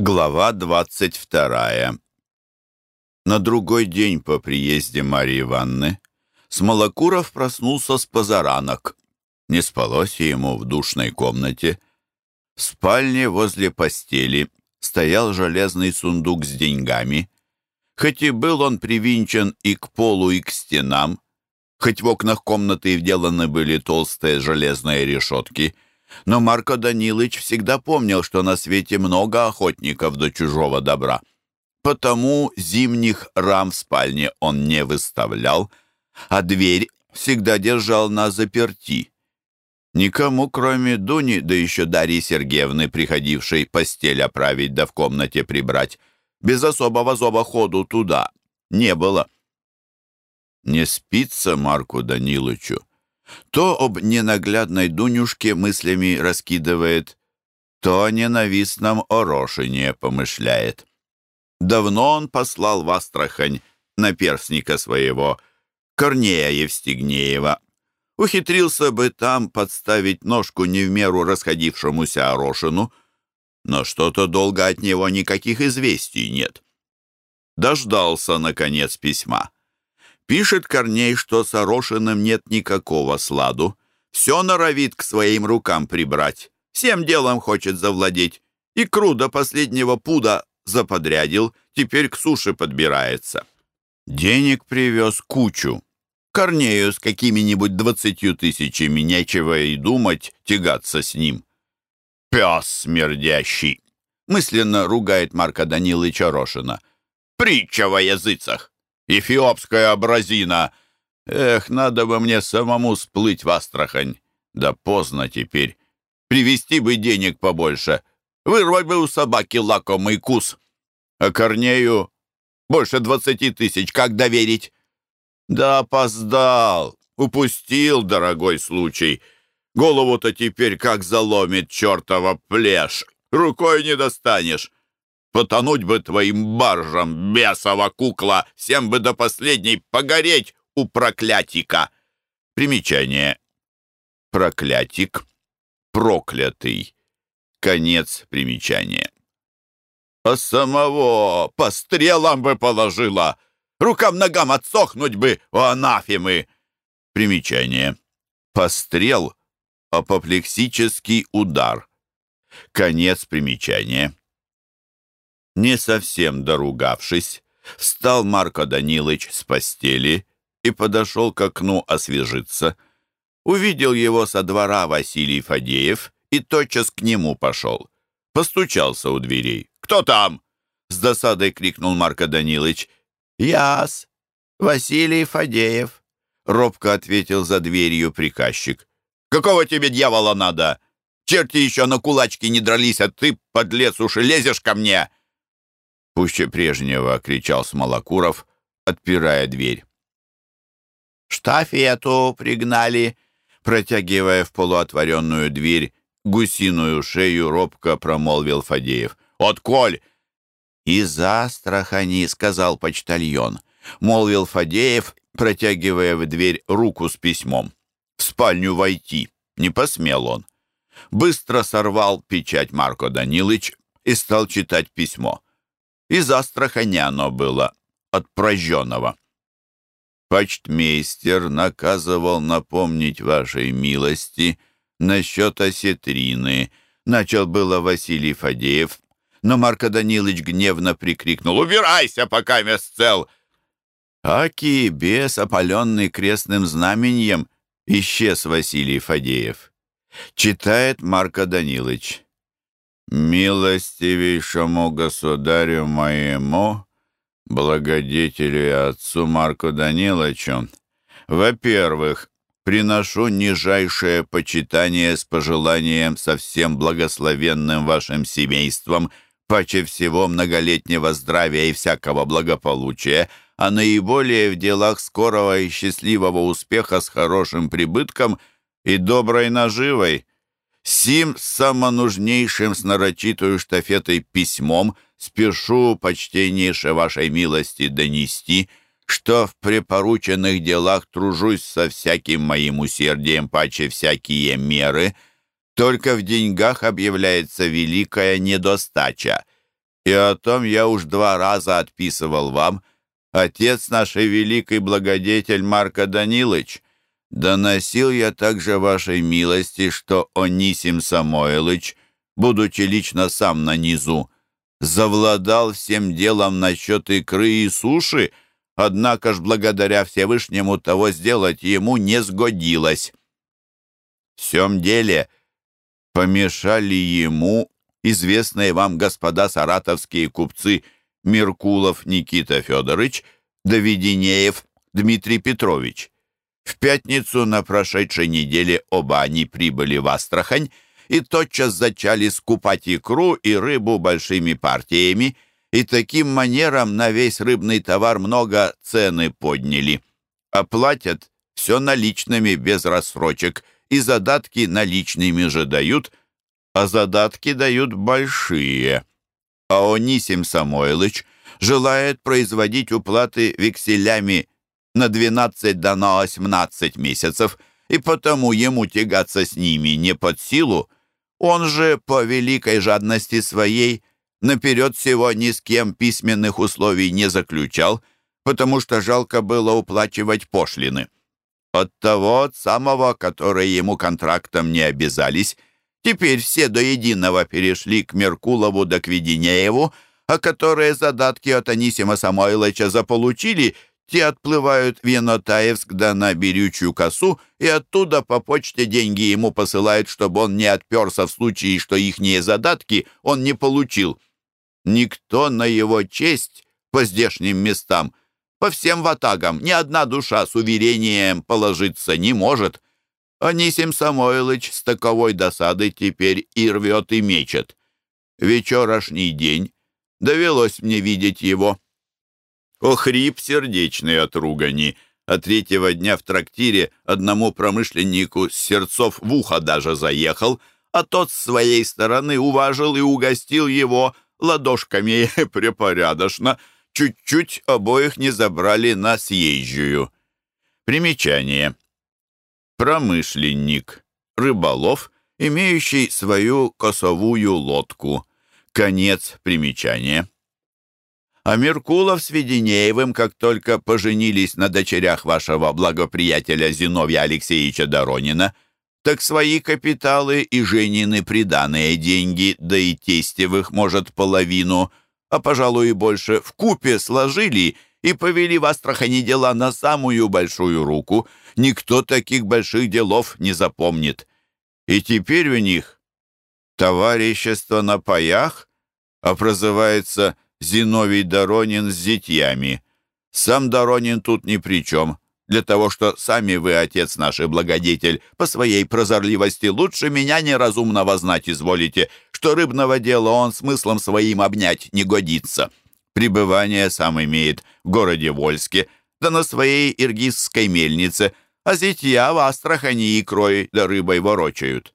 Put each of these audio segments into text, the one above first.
Глава двадцать вторая. На другой день по приезде Марии Ивановны Смолокуров проснулся с позаранок. Не спалось ему в душной комнате. В спальне возле постели стоял железный сундук с деньгами. Хоть и был он привинчен и к полу, и к стенам, хоть в окнах комнаты вделаны были толстые железные решетки — но Марко Данилович всегда помнил, что на свете много охотников до чужого добра. Потому зимних рам в спальне он не выставлял, а дверь всегда держал на заперти. Никому, кроме Дуни, да еще Дарьи Сергеевны, приходившей постель оправить да в комнате прибрать, без особого зоба ходу туда не было. Не спится Марку Даниловичу. То об ненаглядной Дунюшке мыслями раскидывает, то о ненавистном Орошине помышляет. Давно он послал в Астрахань наперсника своего, Корнея Евстигнеева. Ухитрился бы там подставить ножку не в меру расходившемуся Орошину, но что-то долго от него никаких известий нет. Дождался, наконец, письма. Пишет Корней, что с Орошиным нет никакого сладу. Все норовит к своим рукам прибрать. Всем делом хочет завладеть. Икру до последнего пуда заподрядил, теперь к суше подбирается. Денег привез кучу. Корнею с какими-нибудь двадцатью тысячами нечего и думать тягаться с ним. «Пес смердящий!» мысленно ругает Марка Даниловича Орошина. «Притча во языцах! Эфиопская абразина! Эх, надо бы мне самому сплыть в Астрахань. Да поздно теперь. Привезти бы денег побольше. Вырвать бы у собаки лакомый кус. А Корнею больше двадцати тысяч. Как доверить? Да опоздал. Упустил, дорогой случай. Голову-то теперь как заломит чертова плешь. Рукой не достанешь. Потонуть бы твоим баржам, бесова кукла, всем бы до последней погореть у проклятика. Примечание. Проклятик. Проклятый. Конец примечания. А самого по стрелам бы положила. Рукам-ногам отсохнуть бы у анафемы. Примечание. Пострел. Апоплексический удар. Конец примечания. Не совсем доругавшись, встал Марко Данилович с постели и подошел к окну освежиться. Увидел его со двора Василий Фадеев и тотчас к нему пошел. Постучался у дверей. «Кто там?» — с досадой крикнул Марко Данилович. «Яс, Василий Фадеев», — робко ответил за дверью приказчик. «Какого тебе дьявола надо? Черти еще на кулачки не дрались, а ты, подлец, уж лезешь ко мне!» Пуще прежнего кричал Смолокуров, отпирая дверь. «Штафету пригнали!» Протягивая в полуотворенную дверь гусиную шею, робко промолвил Фадеев. «Отколь!» «Из Астрахани», — сказал почтальон, — молвил Фадеев, протягивая в дверь руку с письмом. «В спальню войти!» Не посмел он. Быстро сорвал печать Марко Данилыч и стал читать письмо. Из Астрахани оно было, от прожженного. Почтмейстер наказывал напомнить вашей милости насчет осетрины. Начал было Василий Фадеев, но Марко Данилович гневно прикрикнул «Убирайся, пока мест цел!» Аки, бес, опаленный крестным знаменем, исчез Василий Фадеев. Читает Марко Данилович. «Милостивейшему государю моему, благодетелю и отцу Марку Даниловичу, во-первых, приношу нижайшее почитание с пожеланием со всем благословенным вашим семейством, паче всего многолетнего здравия и всякого благополучия, а наиболее в делах скорого и счастливого успеха с хорошим прибытком и доброй наживой». Сим самонужнейшим с нарочитую штафетой письмом спешу, почтеннейше вашей милости, донести, что в препорученных делах тружусь со всяким моим усердием, паче всякие меры, только в деньгах объявляется великая недостача. И о том я уж два раза отписывал вам. Отец нашей великий благодетель Марко Данилович. Доносил я также вашей милости, что Онисим Самойлыч, будучи лично сам на низу, завладал всем делом насчет икры и суши, однако ж благодаря Всевышнему того сделать ему не сгодилось. В всем деле помешали ему известные вам господа саратовские купцы Меркулов Никита Федорович, Давидинеев Дмитрий Петрович. В пятницу на прошедшей неделе оба они прибыли в Астрахань и тотчас зачали скупать икру и рыбу большими партиями, и таким манером на весь рыбный товар много цены подняли. Оплатят все наличными без рассрочек, и задатки наличными же дают, а задатки дают большие. А Онисим Самойлыч желает производить уплаты векселями на 12 до на 18 месяцев, и потому ему тягаться с ними не под силу, он же, по великой жадности своей, наперед всего ни с кем письменных условий не заключал, потому что жалко было уплачивать пошлины. От того от самого, которые ему контрактом не обязались, теперь все до единого перешли к Меркулову да к Веденееву, а которые задатки от Анисима Самойловича заполучили — те отплывают в Янотаевск да на Берючую косу, и оттуда по почте деньги ему посылают, чтобы он не отперся в случае, что ихние задатки он не получил. Никто на его честь по здешним местам, по всем ватагам, ни одна душа с уверением положиться не может. Анисим Самойлыч с таковой досады теперь и рвет, и мечет. Вечерашний день довелось мне видеть его. Охрип сердечный от ругани, а третьего дня в трактире одному промышленнику с сердцов в ухо даже заехал, а тот с своей стороны уважил и угостил его ладошками препорядочно, чуть-чуть обоих не забрали на съезжую. Примечание. Промышленник, рыболов, имеющий свою косовую лодку. Конец примечания. А Меркулов с Веденеевым, как только поженились на дочерях вашего благоприятеля Зиновья Алексеевича Доронина, так свои капиталы и женины приданные деньги, да и тестевых, может, половину, а, пожалуй, и больше, в купе сложили и повели в Астрахани дела на самую большую руку. Никто таких больших делов не запомнит. И теперь у них товарищество на паях, а прозывается Зиновий Доронин с зятьями. Сам Доронин тут ни при чем. Для того, что сами вы, отец наш и благодетель, по своей прозорливости лучше меня неразумного знать изволите, что рыбного дела он смыслом своим обнять не годится. Пребывание сам имеет в городе Вольске, да на своей иргизской мельнице, а зятья в Астрахани икрой да рыбой ворочают.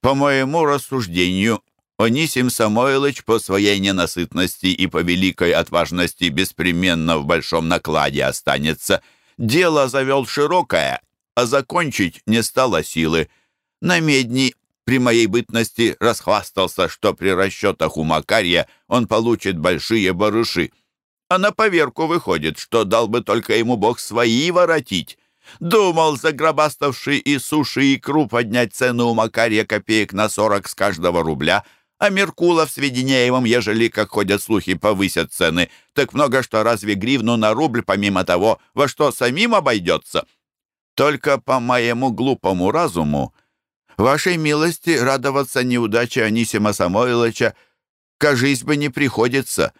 По моему рассуждению, Онисим Самойлыч по своей ненасытности и по великой отважности беспременно в большом накладе останется. Дело завел широкое, а закончить не стало силы. На медни при моей бытности расхвастался, что при расчетах у Макарья он получит большие барыши. А на поверку выходит, что дал бы только ему Бог свои воротить. Думал, загробаставший и суши икру поднять цену у Макарья копеек на сорок с каждого рубля — а Меркулов с Веденеевым, ежели, как ходят слухи, повысят цены, так много что разве гривну на рубль, помимо того, во что самим обойдется? Только по моему глупому разуму, вашей милости радоваться неудаче Анисима Самойловича, кажись бы, не приходится,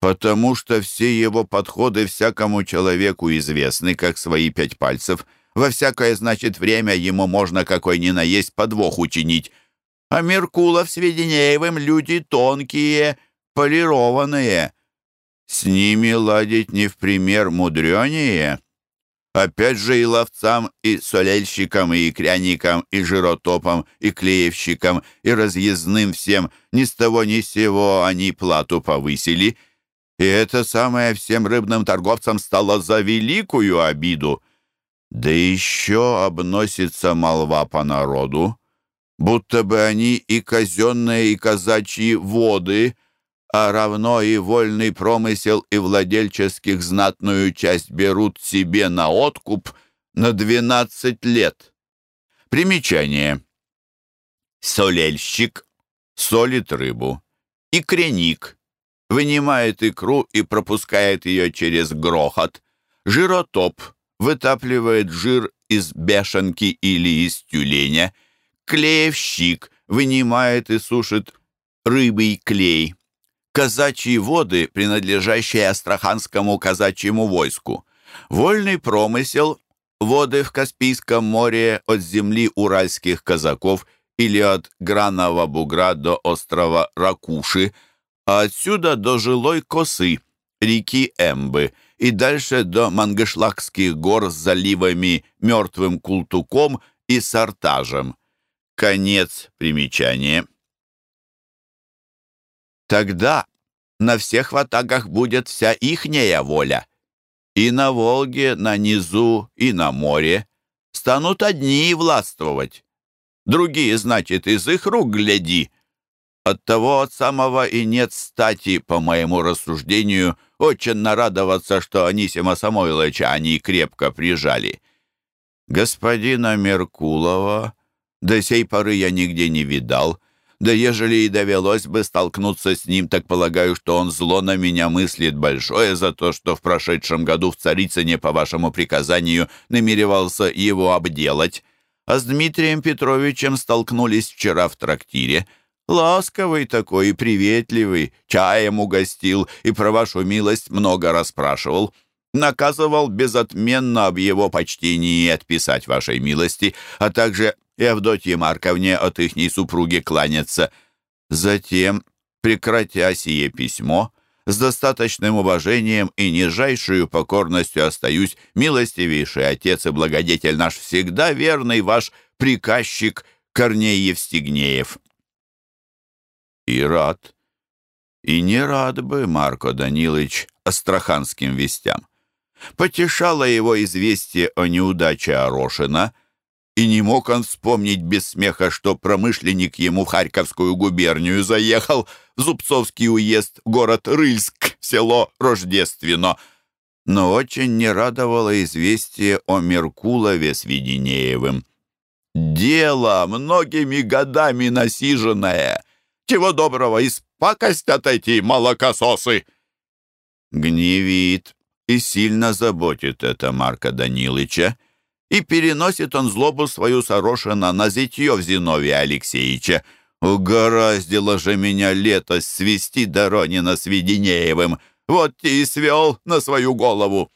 потому что все его подходы всякому человеку известны, как свои пять пальцев. Во всякое, значит, время ему можно какой ни наесть подвох учинить, а Меркулов с Веденеевым люди тонкие, полированные. С ними ладить не в пример мудренее. Опять же и ловцам, и солельщикам, и икряникам, и жиротопам, и клеевщикам, и разъездным всем ни с того ни с сего они плату повысили. И это самое всем рыбным торговцам стало за великую обиду. Да еще обносится молва по народу, будто бы они и казенные, и казачьи воды, а равно и вольный промысел и владельческих знатную часть берут себе на откуп на 12 лет. Примечание. Солельщик солит рыбу. Икреник вынимает икру и пропускает ее через грохот. Жиротоп вытапливает жир из бешенки или из тюленя. Клеевщик вынимает и сушит рыбий клей. Казачьи воды, принадлежащие Астраханскому казачьему войску. Вольный промысел – воды в Каспийском море от земли уральских казаков или от Гранова бугра до острова Ракуши, а отсюда до жилой косы, реки Эмбы – и дальше до Мангышлакских гор с заливами Мертвым Култуком и Сартажем. Конец примечания. Тогда на всех ватагах будет вся ихняя воля. И на Волге, на низу, и на море станут одни властвовать. Другие, значит, из их рук гляди. Оттого от самого и нет стати, по моему рассуждению, очень нарадоваться, что Анисима Самойловича они крепко прижали. Господина Меркулова до сей поры я нигде не видал, да ежели и довелось бы столкнуться с ним, так полагаю, что он зло на меня мыслит большое за то, что в прошедшем году в Царицыне по вашему приказанию намеревался его обделать. А с Дмитрием Петровичем столкнулись вчера в трактире — Ласковый такой и приветливый, чаем угостил и про вашу милость много расспрашивал. Наказывал безотменно об его почтении отписать вашей милости, а также и Авдотье Марковне от ихней супруги кланяться. Затем, прекратя сие письмо, с достаточным уважением и нижайшую покорностью остаюсь, милостивейший отец и благодетель наш, всегда верный ваш приказчик Корней Евстигнеев и рад. И не рад бы Марко Данилович астраханским вестям. Потешало его известие о неудаче Орошина, и не мог он вспомнить без смеха, что промышленник ему в Харьковскую губернию заехал, в Зубцовский уезд, город Рыльск, село Рождественно. Но очень не радовало известие о Меркулове с Веденеевым. Дело многими годами насиженное — чего доброго, испакостят эти молокососы!» Гневит и сильно заботит это Марка Данилыча, и переносит он злобу свою Сорошина на зятьев Зиновия Алексеевича. «Угораздило же меня лето свести Доронина с Веденеевым, вот те и свел на свою голову!»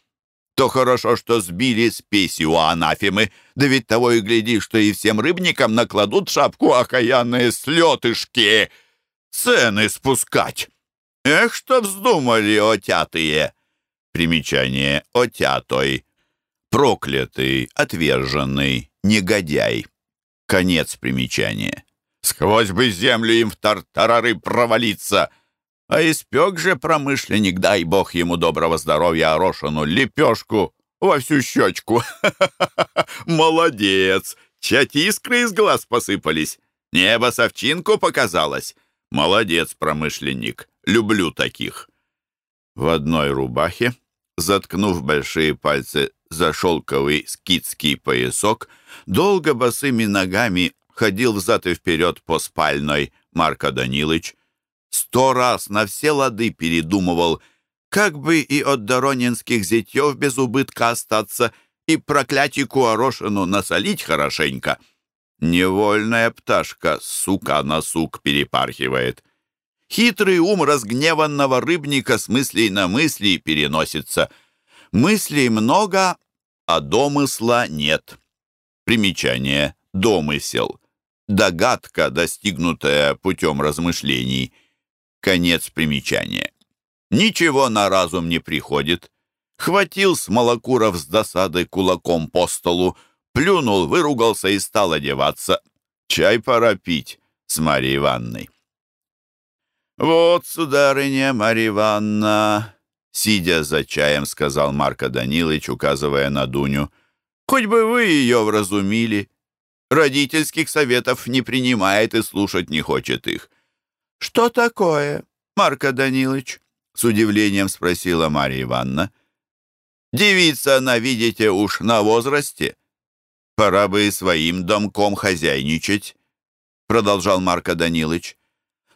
То хорошо, что сбили спеси у анафемы, да ведь того и гляди, что и всем рыбникам накладут шапку окаянные слетышки. Цены спускать. Эх, что вздумали, отятые. Примечание отятой. Проклятый, отверженный, негодяй. Конец примечания. Сквозь бы землю им в тартарары провалиться — а испек же промышленник, дай бог ему доброго здоровья, Орошину, лепешку во всю щечку. Молодец! Чать искры из глаз посыпались. Небо совчинку показалось. Молодец, промышленник. Люблю таких. В одной рубахе, заткнув большие пальцы за шелковый скидский поясок, долго босыми ногами ходил взад и вперед по спальной Марко Данилыч. Сто раз на все лады передумывал, как бы и от доронинских зятьев без убытка остаться и проклятику Орошину насолить хорошенько. Невольная пташка сука на сук перепархивает. Хитрый ум разгневанного рыбника с мыслей на мысли переносится. Мыслей много, а домысла нет. Примечание. Домысел. Догадка, достигнутая путем размышлений – Конец примечания. Ничего на разум не приходит. Хватил Смолокуров с досадой кулаком по столу, плюнул, выругался и стал одеваться. Чай пора пить с Марьей Ивановной. «Вот, сударыня Марья Ивановна», — сидя за чаем, сказал Марко Данилович, указывая на Дуню, «хоть бы вы ее вразумили. Родительских советов не принимает и слушать не хочет их. «Что такое, Марко Данилович?» — с удивлением спросила Марья Ивановна. «Девица она, видите, уж на возрасте. Пора бы и своим домком хозяйничать», — продолжал Марко Данилович.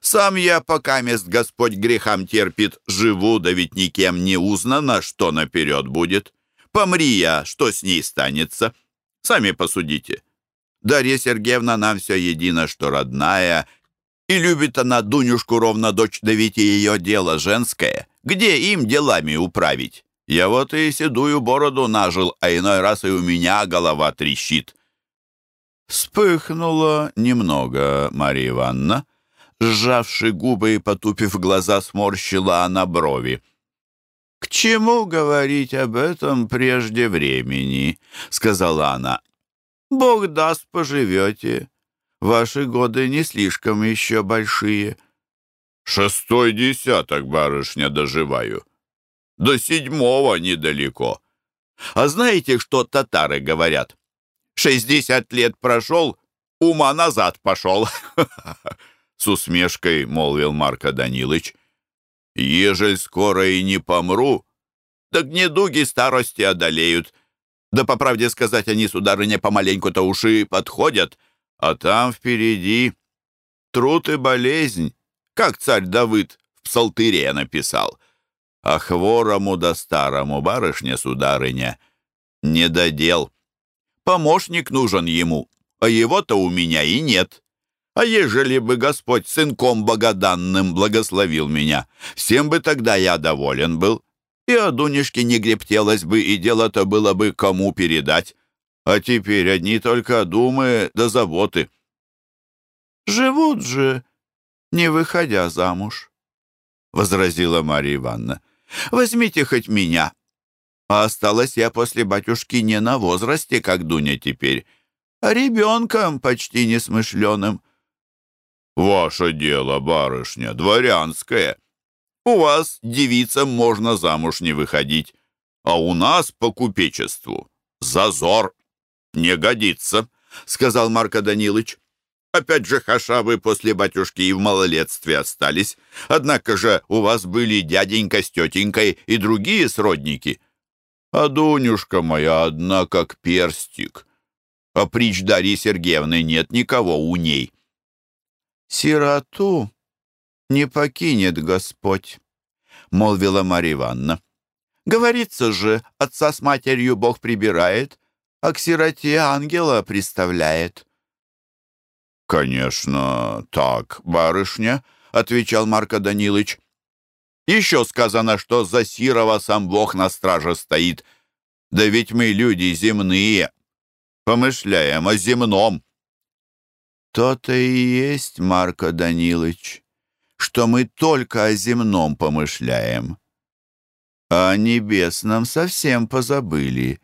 «Сам я, пока мест Господь грехам терпит, живу, да ведь никем не узнано, что наперед будет. Помри я, что с ней станется? Сами посудите. Дарья Сергеевна нам все едино, что родная, и любит она Дунюшку ровно дочь, да ведь и ее дело женское. Где им делами управить? Я вот и седую бороду нажил, а иной раз и у меня голова трещит». Вспыхнула немного Марья Ивановна. Сжавши губы и потупив глаза, сморщила она брови. «К чему говорить об этом прежде времени?» — сказала она. «Бог даст, поживете. Ваши годы не слишком еще большие». «Шестой десяток, барышня, доживаю. До седьмого недалеко. А знаете, что татары говорят? Шестьдесят лет прошел, ума назад пошел. С усмешкой молвил Марко Данилыч. Ежель скоро и не помру, так недуги старости одолеют. Да, по правде сказать, они, сударыня, помаленьку-то уши подходят, а там впереди труд и болезнь, как царь Давыд в псалтыре написал — а хворому да старому, барышня-сударыня, не додел. Помощник нужен ему, а его-то у меня и нет. А ежели бы Господь сынком богоданным благословил меня, всем бы тогда я доволен был. И о Дунюшке не грептелось бы, и дело-то было бы кому передать. А теперь одни только думы да заботы. «Живут же, не выходя замуж», — возразила Марья Ивановна. Возьмите хоть меня. А осталась я после батюшки не на возрасте, как Дуня теперь, а ребенком почти несмышленым. Ваше дело, барышня, дворянское. У вас девицам можно замуж не выходить, а у нас по купечеству зазор. Не годится, сказал Марко Данилович. Опять же, хаша вы после батюшки и в малолетстве остались. Однако же у вас были дяденька с тетенькой и другие сродники. А Дунюшка моя одна как перстик. А притч Дарьи Сергеевны нет никого у ней. «Сироту не покинет Господь», — молвила Марья Ивановна. «Говорится же, отца с матерью Бог прибирает, а к сироте ангела приставляет». «Конечно, так, барышня», — отвечал Марко Данилович. «Еще сказано, что за Сирова сам Бог на страже стоит. Да ведь мы люди земные, помышляем о земном». «То-то и есть, Марко Данилович, что мы только о земном помышляем, а о небесном совсем позабыли.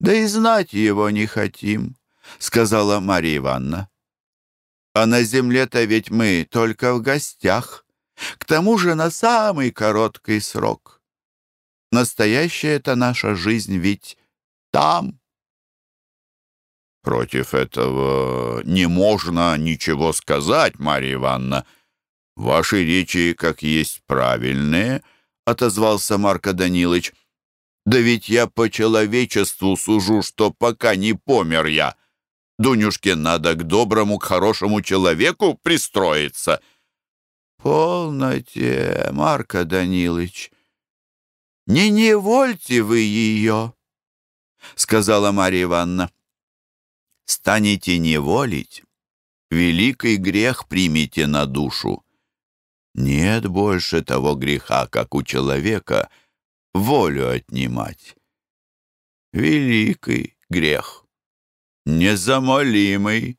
Да и знать его не хотим», — сказала Марья Ивановна. А на земле-то ведь мы только в гостях. К тому же на самый короткий срок. Настоящая это наша жизнь ведь там. Против этого не можно ничего сказать, Марья Ивановна. Ваши речи, как есть, правильные, — отозвался Марко Данилович. Да ведь я по человечеству сужу, что пока не помер я, — Дунюшке надо к доброму, к хорошему человеку пристроиться. Полноте, Марко Данилович, не невольте вы ее, сказала Марья Ивановна. Станете неволить, великий грех примите на душу. Нет больше того греха, как у человека, волю отнимать. Великий грех незамолимый.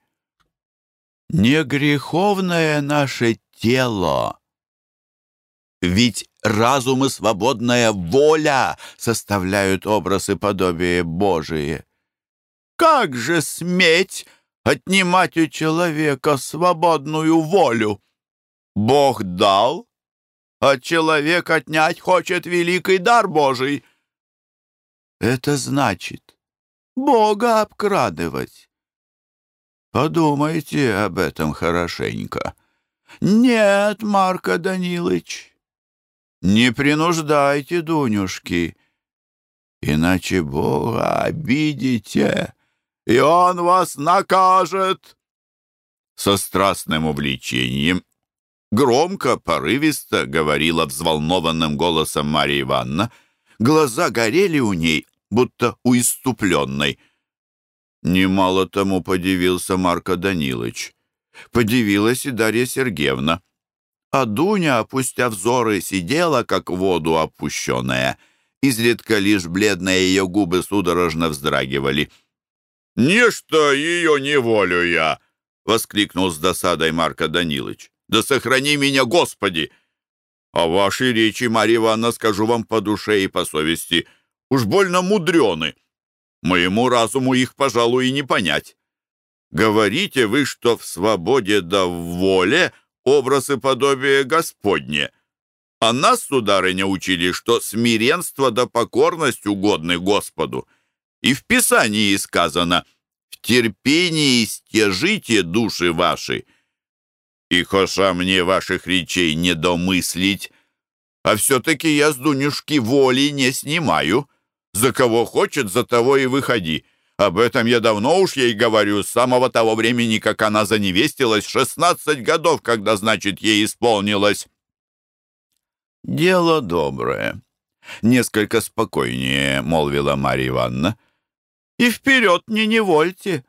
Не греховное наше тело, ведь разум и свободная воля составляют образ и подобие Божие. Как же сметь отнимать у человека свободную волю? Бог дал, а человек отнять хочет великий дар Божий. Это значит, Бога обкрадывать. Подумайте об этом хорошенько. «Нет, Марко Данилыч, не принуждайте Дунюшки, иначе Бога обидите, и Он вас накажет!» Со страстным увлечением громко, порывисто говорила взволнованным голосом Марья Ивановна. Глаза горели у ней, будто у иступленной. Немало тому подивился Марко Данилович. Подивилась и Дарья Сергеевна. А Дуня, опустя взоры, сидела, как воду опущенная. Изредка лишь бледные ее губы судорожно вздрагивали. «Ничто ее не волю я!» — воскликнул с досадой Марко Данилович. «Да сохрани меня, Господи!» «А ваши речи, Марья Ивановна, скажу вам по душе и по совести, уж больно мудрены. Моему разуму их, пожалуй, и не понять. Говорите вы, что в свободе да в воле образ и подобие Господне. А нас, сударыня, учили, что смиренство да покорность угодны Господу. И в Писании сказано «В терпении стяжите души ваши». И хоша мне ваших речей не домыслить, а все-таки я с Дунюшки воли не снимаю. За кого хочет, за того и выходи. Об этом я давно уж ей говорю, с самого того времени, как она заневестилась, шестнадцать годов, когда, значит, ей исполнилось. «Дело доброе», — несколько спокойнее молвила Марья Ивановна. «И вперед не невольте.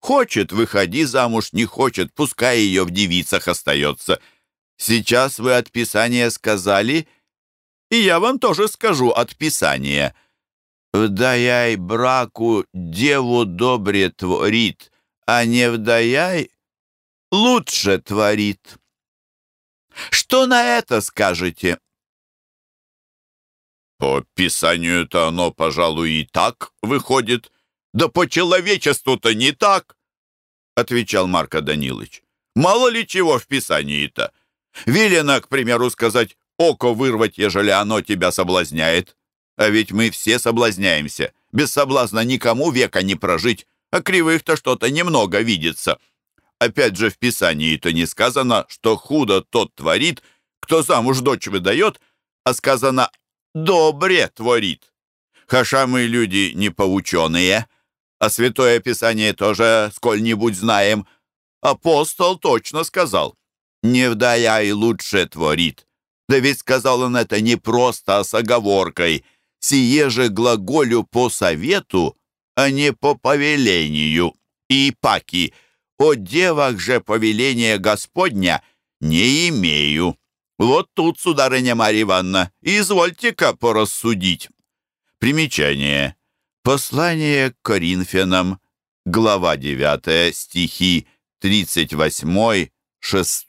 Хочет, выходи замуж, не хочет, пускай ее в девицах остается. Сейчас вы от Писания сказали, и я вам тоже скажу от Писания». Вдаяй браку деву добре творит, а не вдаяй лучше творит. Что на это скажете? По Писанию-то оно, пожалуй, и так выходит. Да по человечеству-то не так, отвечал Марко Данилович. Мало ли чего в Писании-то. Велено, к примеру, сказать, око вырвать, ежели оно тебя соблазняет. А ведь мы все соблазняемся. Без соблазна никому века не прожить, а кривых-то что-то немного видится. Опять же в Писании-то не сказано, что худо тот творит, кто замуж дочь выдает, а сказано «добре творит». Хаша мы люди не поученые, а Святое Писание тоже сколь-нибудь знаем. Апостол точно сказал «не вдая и лучше творит». Да ведь сказал он это не просто, а с оговоркой – сие же глаголю по совету, а не по повелению. И паки, о девах же повеления Господня не имею. Вот тут, сударыня Марья Ивановна, извольте-ка порассудить. Примечание. Послание к Коринфянам, глава 9, стихи 38, 6,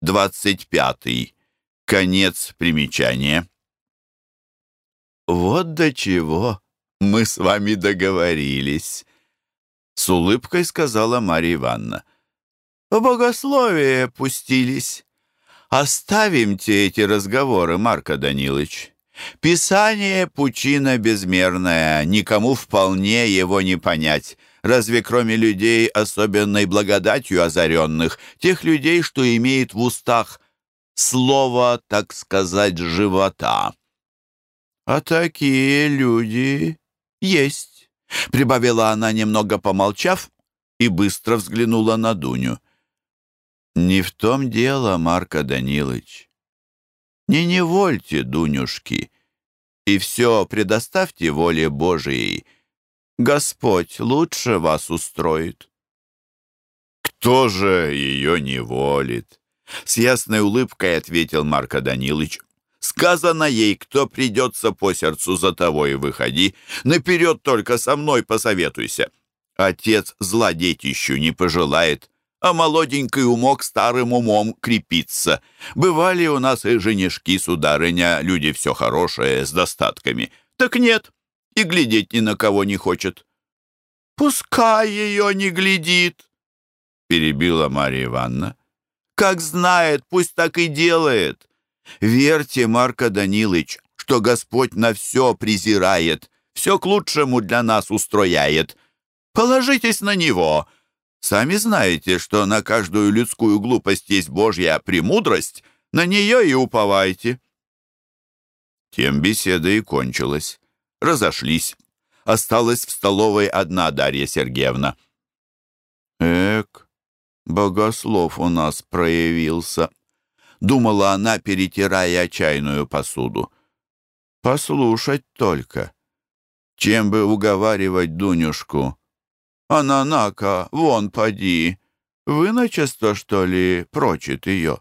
25. Конец примечания. «Вот до чего мы с вами договорились», — с улыбкой сказала Марья Ивановна. «В богословие пустились. Оставимте эти разговоры, Марко Данилович. Писание — пучина безмерная, никому вполне его не понять» разве кроме людей особенной благодатью озаренных, тех людей, что имеет в устах слово, так сказать, живота. «А такие люди есть», — прибавила она, немного помолчав, и быстро взглянула на Дуню. «Не в том дело, Марко Данилович. Не невольте, Дунюшки, и все предоставьте воле Божией. Господь лучше вас устроит». «Кто же ее не волит?» С ясной улыбкой ответил Марко Данилович. Сказано ей, кто придется по сердцу, за того и выходи. Наперед только со мной посоветуйся. Отец зла детищу не пожелает, а молоденький умок старым умом крепиться. Бывали у нас и женишки, сударыня, люди все хорошее, с достатками. Так нет, и глядеть ни на кого не хочет. «Пускай ее не глядит», — перебила Марья Ивановна. «Как знает, пусть так и делает. Верьте, Марко Данилович, что Господь на все презирает, все к лучшему для нас устрояет. Положитесь на Него. Сами знаете, что на каждую людскую глупость есть Божья премудрость, на нее и уповайте». Тем беседа и кончилась. Разошлись. Осталась в столовой одна Дарья Сергеевна. «Эк, богослов у нас проявился», — думала она, перетирая чайную посуду. «Послушать только. Чем бы уговаривать Дунюшку? Она, нака, вон поди. Выначество, что ли, прочит ее?»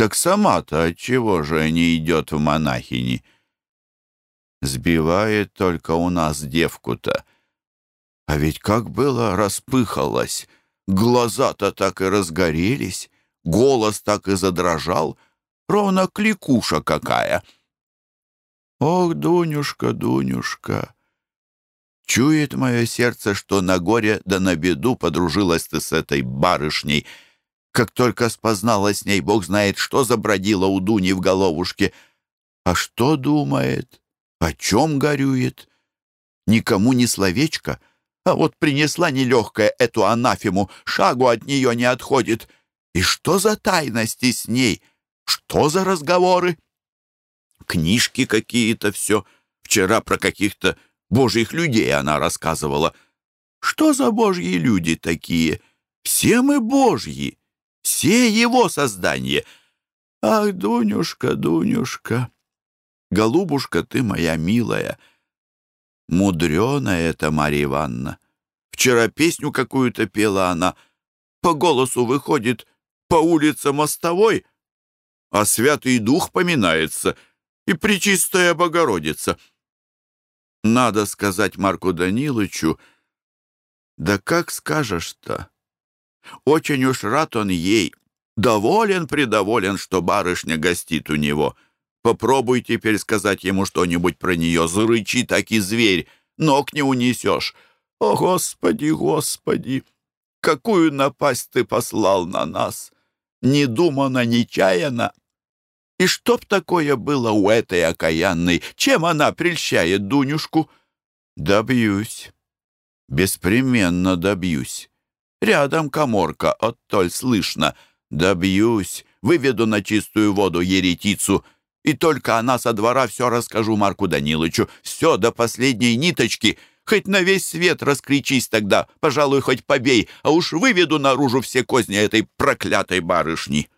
Так сама-то отчего же не идет в монахини? Сбивает только у нас девку-то. А ведь как было распыхалась, глаза-то так и разгорелись, голос так и задрожал, ровно кликуша какая. Ох, Дунюшка, Дунюшка, чует мое сердце, что на горе да на беду подружилась ты с этой барышней — как только спознала с ней, Бог знает, что забродило у Дуни в головушке. А что думает? О чем горюет? Никому ни словечко. А вот принесла нелегкая эту анафему, шагу от нее не отходит. И что за тайности с ней? Что за разговоры? Книжки какие-то все. Вчера про каких-то божьих людей она рассказывала. Что за божьи люди такие? Все мы божьи все его создания. Ах, Дунюшка, Дунюшка, голубушка ты моя милая, мудреная это Марья Ивановна. Вчера песню какую-то пела она, по голосу выходит по улице Мостовой, а Святый Дух поминается и Пречистая Богородица. Надо сказать Марку Данилычу, да как скажешь-то? Очень уж рад он ей. Доволен-предоволен, что барышня гостит у него. Попробуй теперь сказать ему что-нибудь про нее. Зарычи, так и зверь. Ног не унесешь. О, Господи, Господи! Какую напасть ты послал на нас! Не думано, нечаянно. И чтоб такое было у этой окаянной, чем она прельщает Дунюшку? Добьюсь. Беспременно добьюсь. Рядом коморка, оттоль слышно. Добьюсь, выведу на чистую воду еретицу, и только она со двора все расскажу Марку Данилычу. Все до последней ниточки. Хоть на весь свет раскричись тогда, пожалуй, хоть побей, а уж выведу наружу все козни этой проклятой барышни».